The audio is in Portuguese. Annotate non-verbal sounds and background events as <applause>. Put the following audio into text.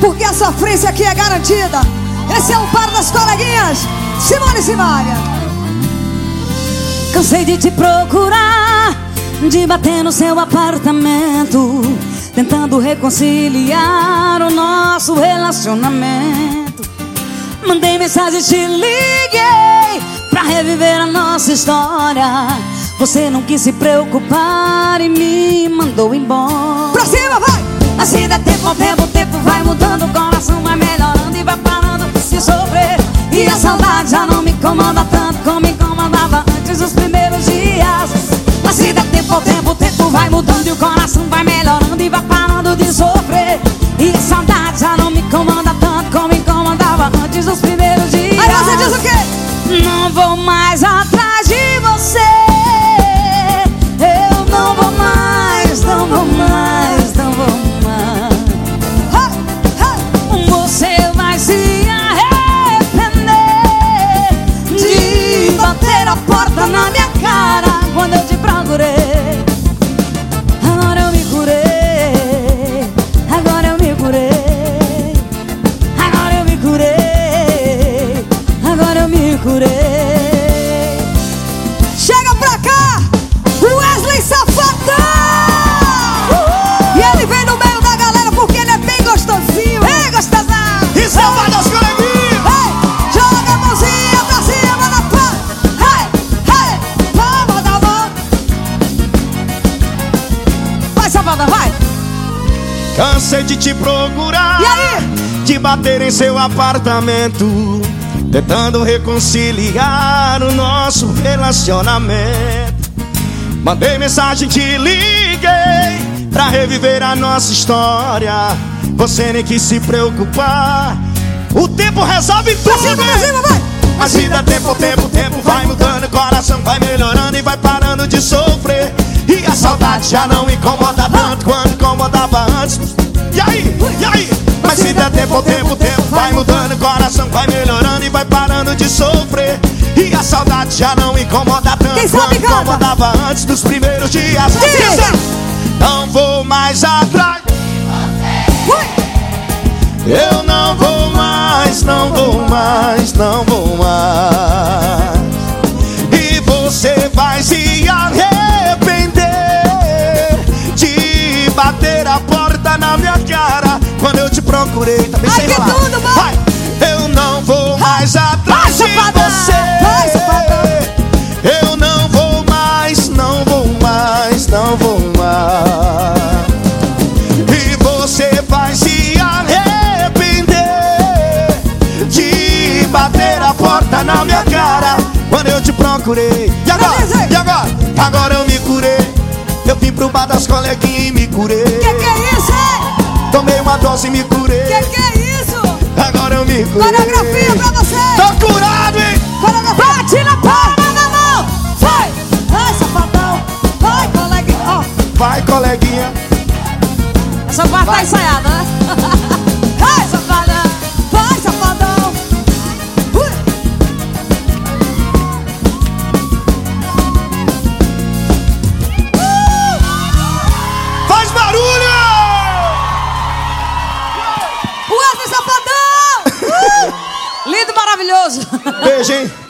Porque a sofrência aqui é garantida. Esse é o par das coleguinhas. Simone e Simária. Cansei de te procurar, de bater no seu apartamento, tentando reconciliar o nosso relacionamento. Mandei mensagem, te liguei pra reviver a nossa história. Você não quis se preocupar e me mandou embora. Pra cima, vai! A vida é tempo ao tempo, o tempo vai mudando, o coração vai melhorando e vai parando de se sofrer. E a saudade já não me incomoda tanto como incomodava antes dos primeiros dias. A vida é tempo ao tempo, o tempo vai mudando e o coração vai melhorando e vai parando de sofrer. E a saudade já não me incomoda tanto como incomodava antes dos primeiros dias. Aí você diz o quê? Não vou mais atrás gostosão! E salva as coleguinhas! Ei, joga a mãozinha pra cima da palma. Ei, ei, palma da mão. Vai, Safadão, vai! Cansei de te procurar. E aí? De bater em seu apartamento. Tentando reconciliar o nosso relacionamento. Mandei mensagem, te liguei. Pra reviver a nossa história. Você nem quis se preocupar. O tempo resolve Pra cima, tudo. pra cima, vai! Mas vida, tempo, tempo, tempo vai mudando, o coração vai melhorando e vai parando de sofrer. E a saudade já não incomoda tanto quanto incomodava antes. E aí, e aí? Mas vida, tempo, tempo, tempo vai mudando, o coração vai melhorando e vai parando de sofrer. E a saudade já não incomoda tanto quanto incomodava antes dos primeiros dias. Não vou mais atrás. Eu não vou mais, não vou mais, não vou mais. E você vai se arrepender de bater a porta na minha cara quando eu te procurei. Também Ai, sem que enrolar. tudo, mano. Vai. Eu não vou mais atrás procurei. E agora? E agora? Agora eu me curei. Eu vim pro bar das coleguinhas e me curei. Que que é isso, hein? Tomei uma dose e me curei. Que que é isso? Agora eu me curei. Coreografia pra você! Tô curado, hein? Coreografia! Bate na palma da mão! Vai! Vai, safadão! Vai, coleguinha! Ó, Vai, coleguinha. Essa parte tá ensaiada, né? <laughs> maravilhoso. Beijo, hein?